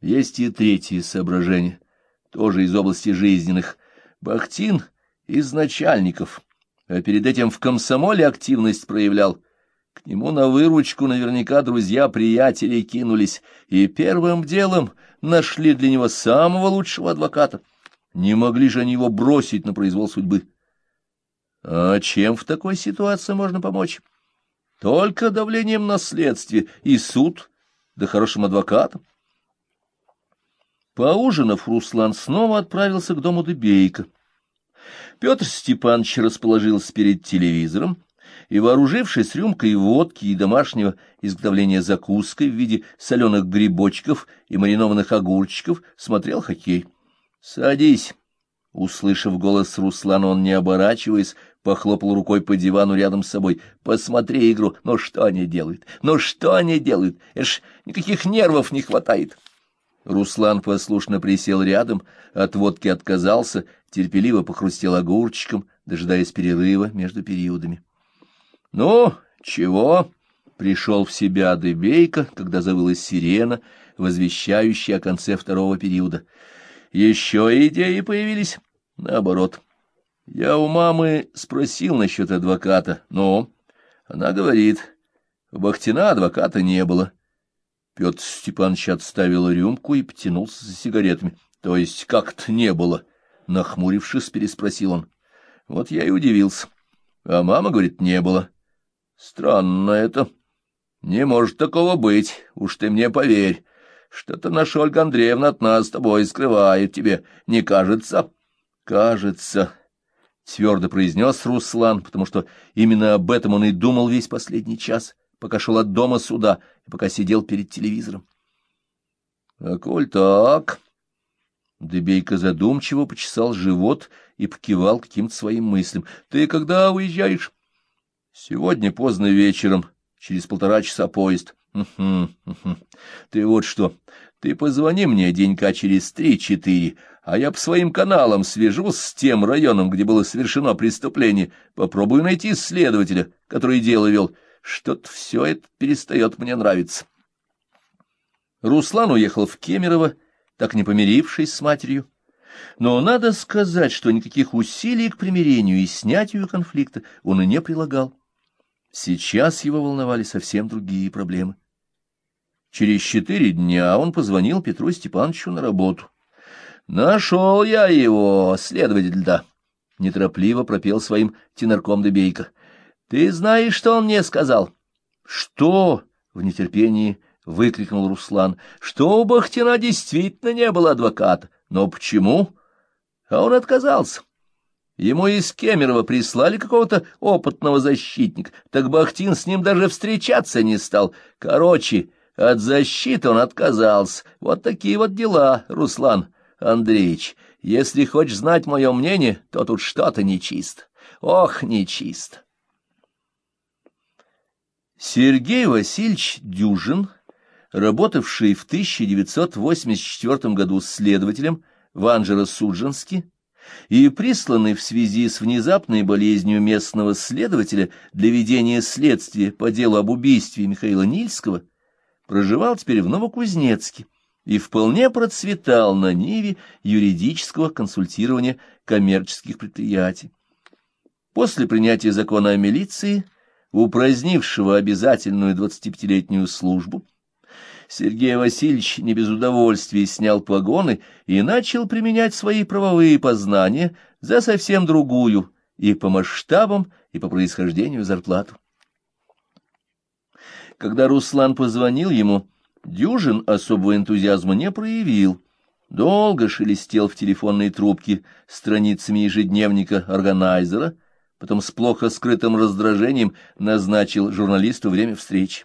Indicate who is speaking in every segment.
Speaker 1: Есть и третье соображение, тоже из области жизненных. Бахтин из начальников, а перед этим в комсомоле активность проявлял. К нему на выручку наверняка друзья-приятели кинулись, и первым делом нашли для него самого лучшего адвоката. Не могли же они его бросить на произвол судьбы. А чем в такой ситуации можно помочь? Только давлением на следствие и суд, да хорошим адвокатом. Поужинав, Руслан снова отправился к дому Дебейка. Петр Степанович расположился перед телевизором и, вооружившись рюмкой водки и домашнего изготовления закуской в виде соленых грибочков и маринованных огурчиков, смотрел хоккей. — Садись! — услышав голос Руслана, он, не оборачиваясь, похлопал рукой по дивану рядом с собой. — Посмотри игру. Ну что они делают? Ну что они делают? Эш, никаких нервов не хватает. Руслан послушно присел рядом, от водки отказался, терпеливо похрустел огурчиком, дожидаясь перерыва между периодами. — Ну, чего? — пришел в себя Дебейка, когда завыла сирена, возвещающая о конце второго периода. — Еще идеи появились? — Наоборот. Я у мамы спросил насчет адвоката, но она говорит, у Бахтина адвоката не было. Петр Степанович отставил рюмку и потянулся за сигаретами. — То есть как-то не было? — нахмурившись, переспросил он. Вот я и удивился. А мама говорит, не было. Странно это. Не может такого быть, уж ты мне поверь. Что-то наша Ольга Андреевна от нас с тобой скрывает тебе, не кажется? Кажется, — твердо произнес Руслан, потому что именно об этом он и думал весь последний час пока шел от дома сюда и пока сидел перед телевизором. — А коль так... Дебейка задумчиво почесал живот и покивал каким-то своим мыслям. — Ты когда уезжаешь? — Сегодня поздно вечером, через полтора часа поезд. Угу, угу. Ты вот что, ты позвони мне денька через три-четыре, а я по своим каналам свяжусь с тем районом, где было совершено преступление, попробую найти следователя, который дело вел. Что-то все это перестает мне нравиться. Руслан уехал в Кемерово, так не помирившись с матерью. Но надо сказать, что никаких усилий к примирению и снятию конфликта он и не прилагал. Сейчас его волновали совсем другие проблемы. Через четыре дня он позвонил Петру Степановичу на работу. «Нашел я его, следователь, да!» — неторопливо пропел своим тенорком Дебейко. Ты знаешь, что он мне сказал? — Что? — в нетерпении выкрикнул Руслан. — Что у Бахтина действительно не было адвоката. Но почему? А он отказался. Ему из Кемерово прислали какого-то опытного защитника, так Бахтин с ним даже встречаться не стал. Короче, от защиты он отказался. Вот такие вот дела, Руслан Андреевич. Если хочешь знать мое мнение, то тут что-то нечисто. Ох, нечисто. Сергей Васильевич Дюжин, работавший в 1984 году следователем в Анжеро-Судженске и присланный в связи с внезапной болезнью местного следователя для ведения следствия по делу об убийстве Михаила Нильского, проживал теперь в Новокузнецке и вполне процветал на ниве юридического консультирования коммерческих предприятий. После принятия закона о милиции – упразднившего обязательную двадцатипятилетнюю службу, Сергей Васильевич не без удовольствия снял погоны и начал применять свои правовые познания за совсем другую и по масштабам, и по происхождению зарплату. Когда Руслан позвонил ему, Дюжин особого энтузиазма не проявил, долго шелестел в телефонной трубке страницами ежедневника органайзера, потом с плохо скрытым раздражением назначил журналисту время встречи.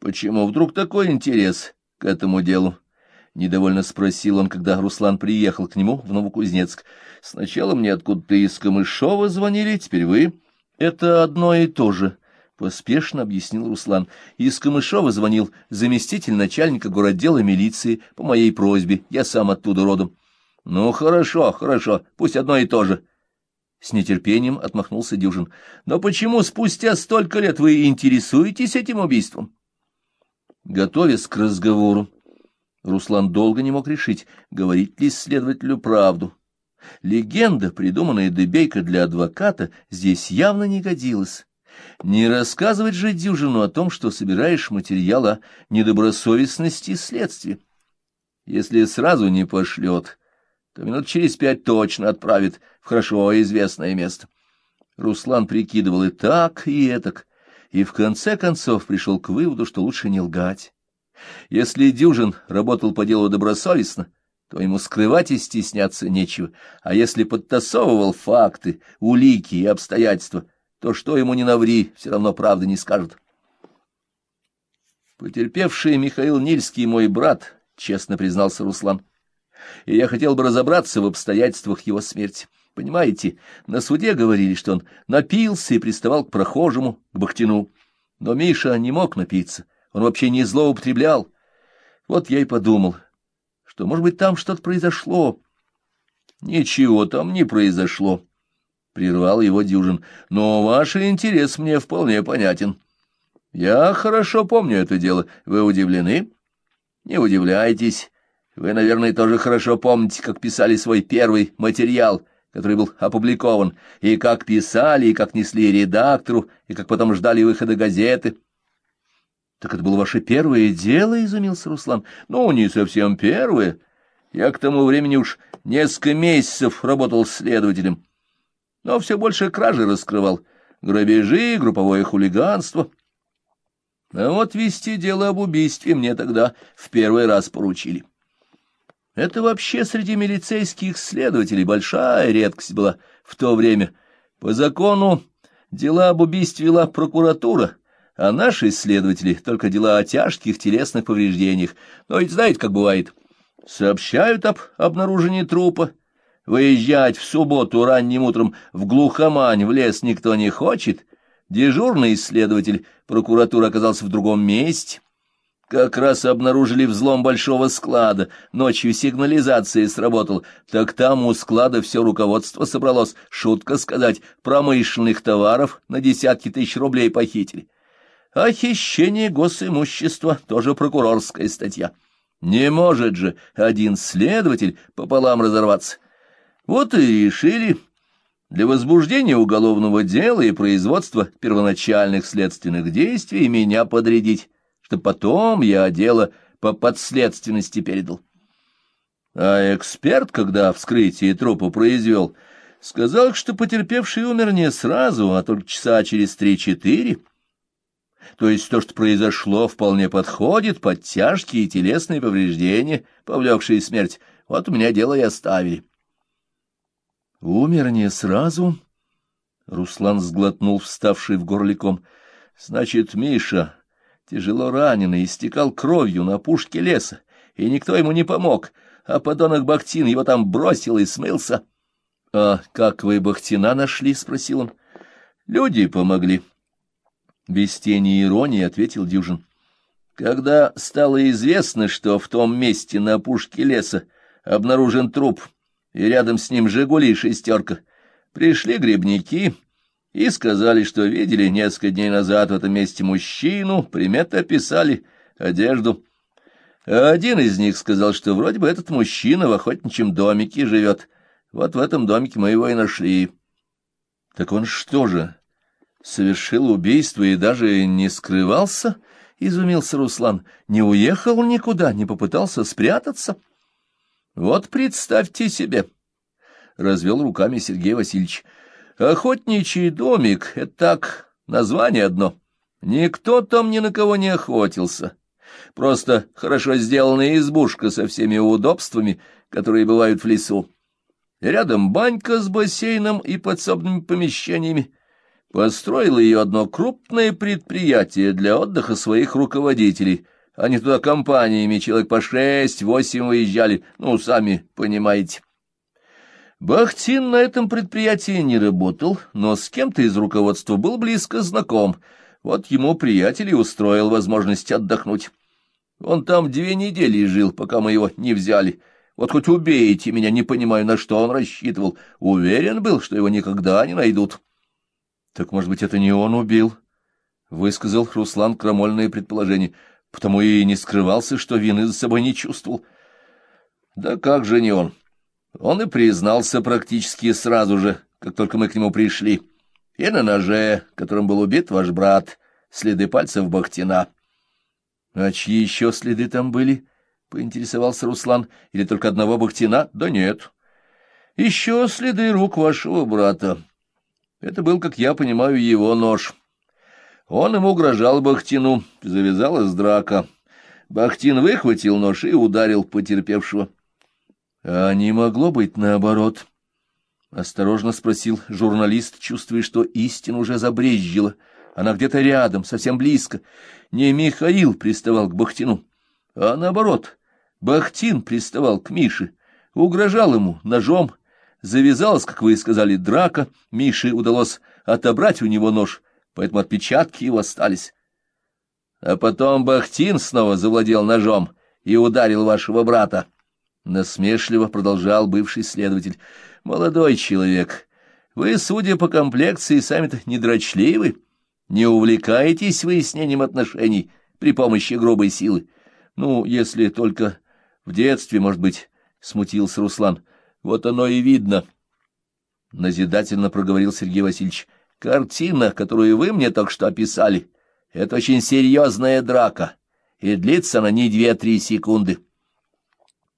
Speaker 1: «Почему вдруг такой интерес к этому делу?» — недовольно спросил он, когда Руслан приехал к нему в Новокузнецк. «Сначала мне откуда-то из Камышова звонили, теперь вы». «Это одно и то же», — поспешно объяснил Руслан. «Из Камышова звонил заместитель начальника городдела милиции по моей просьбе. Я сам оттуда родом». «Ну, хорошо, хорошо, пусть одно и то же». С нетерпением отмахнулся Дюжин. Но почему спустя столько лет вы интересуетесь этим убийством? Готовясь к разговору, Руслан долго не мог решить, говорить ли следователю правду. Легенда, придуманная Дебейко для адвоката, здесь явно не годилась. Не рассказывать же Дюжину о том, что собираешь материал о недобросовестности следствия. Если сразу не пошлет, то минут через пять точно отправит в хорошо известное место. Руслан прикидывал и так, и этак, и в конце концов пришел к выводу, что лучше не лгать. Если Дюжин работал по делу добросовестно, то ему скрывать и стесняться нечего, а если подтасовывал факты, улики и обстоятельства, то что ему не наври, все равно правды не скажет. Потерпевший Михаил Нильский мой брат, честно признался Руслан, и я хотел бы разобраться в обстоятельствах его смерти. Понимаете, на суде говорили, что он напился и приставал к прохожему, к Бахтину. Но Миша не мог напиться, он вообще не злоупотреблял. Вот я и подумал, что, может быть, там что-то произошло. Ничего там не произошло, — прервал его Дюжин, — но ваш интерес мне вполне понятен. Я хорошо помню это дело. Вы удивлены? Не удивляйтесь. Вы, наверное, тоже хорошо помните, как писали свой первый материал — который был опубликован, и как писали, и как несли редактору, и как потом ждали выхода газеты. — Так это было ваше первое дело, — изумился Руслан. — Ну, не совсем первое. Я к тому времени уж несколько месяцев работал следователем, но все больше кражи раскрывал, грабежи, групповое хулиганство. А вот вести дело об убийстве мне тогда в первый раз поручили. — это вообще среди милицейских следователей большая редкость была в то время. По закону дела об убийстве вела прокуратура, а наши следователи только дела о тяжких телесных повреждениях. Но ведь знаете, как бывает. Сообщают об обнаружении трупа. Выезжать в субботу ранним утром в глухомань в лес никто не хочет. Дежурный следователь прокуратуры оказался в другом месте. Как раз обнаружили взлом большого склада, ночью сигнализация сработала, так там у склада все руководство собралось, шутка сказать, промышленных товаров на десятки тысяч рублей похитили. А хищение госимущества — тоже прокурорская статья. Не может же один следователь пополам разорваться. Вот и решили для возбуждения уголовного дела и производства первоначальных следственных действий меня подрядить что потом я дело по подследственности передал. А эксперт, когда вскрытие трупа произвел, сказал, что потерпевший умер не сразу, а только часа через три-четыре. То есть то, что произошло, вполне подходит под тяжкие телесные повреждения, повлекшие смерть. Вот у меня дело и оставили. Умер не сразу? Руслан сглотнул вставший в горликом. Значит, Миша тяжело раненый, истекал кровью на пушке леса, и никто ему не помог, а подонок Бахтин его там бросил и смылся. — А как вы Бахтина нашли? — спросил он. — Люди помогли. Без тени иронии ответил Дюжин. Когда стало известно, что в том месте на опушке леса обнаружен труп, и рядом с ним «Жигули» шестерка, пришли грибники и сказали, что видели несколько дней назад в этом месте мужчину, приметы описали, одежду. А один из них сказал, что вроде бы этот мужчина в охотничьем домике живет. Вот в этом домике мы его и нашли. Так он что же, совершил убийство и даже не скрывался? — изумился Руслан. — Не уехал никуда, не попытался спрятаться? — Вот представьте себе! — развел руками Сергей Васильевич. Охотничий домик — это так, название одно. Никто там ни на кого не охотился. Просто хорошо сделанная избушка со всеми удобствами, которые бывают в лесу. Рядом банька с бассейном и подсобными помещениями. Построило ее одно крупное предприятие для отдыха своих руководителей. Они туда компаниями человек по шесть-восемь выезжали, ну, сами понимаете. Бахтин на этом предприятии не работал, но с кем-то из руководства был близко знаком. Вот ему приятель и устроил возможность отдохнуть. Он там две недели жил, пока мы его не взяли. Вот хоть убейте меня, не понимаю, на что он рассчитывал. Уверен был, что его никогда не найдут. — Так, может быть, это не он убил? — высказал Руслан крамольное предположение. — потому и не скрывался, что вины за собой не чувствовал. Да как же не он? Он и признался практически сразу же, как только мы к нему пришли. И на ноже, которым был убит ваш брат, следы пальцев Бахтина. — А чьи еще следы там были? — поинтересовался Руслан. — Или только одного Бахтина? — Да нет. — Еще следы рук вашего брата. Это был, как я понимаю, его нож. Он ему угрожал Бахтину, завязалась драка. Бахтин выхватил нож и ударил потерпевшего. — А не могло быть наоборот? — осторожно спросил журналист, чувствуя, что истина уже забрезжила. Она где-то рядом, совсем близко. Не Михаил приставал к Бахтину, а наоборот. Бахтин приставал к Мише, угрожал ему ножом. Завязалась, как вы и сказали, драка. Мише удалось отобрать у него нож, поэтому отпечатки его остались. А потом Бахтин снова завладел ножом и ударил вашего брата. Насмешливо продолжал бывший следователь. Молодой человек, вы, судя по комплекции, сами-то недрочливы. Не увлекаетесь выяснением отношений при помощи грубой силы. Ну, если только в детстве, может быть, — смутился Руслан. Вот оно и видно. Назидательно проговорил Сергей Васильевич. Картина, которую вы мне только что описали, — это очень серьезная драка, и длится она не две-три секунды.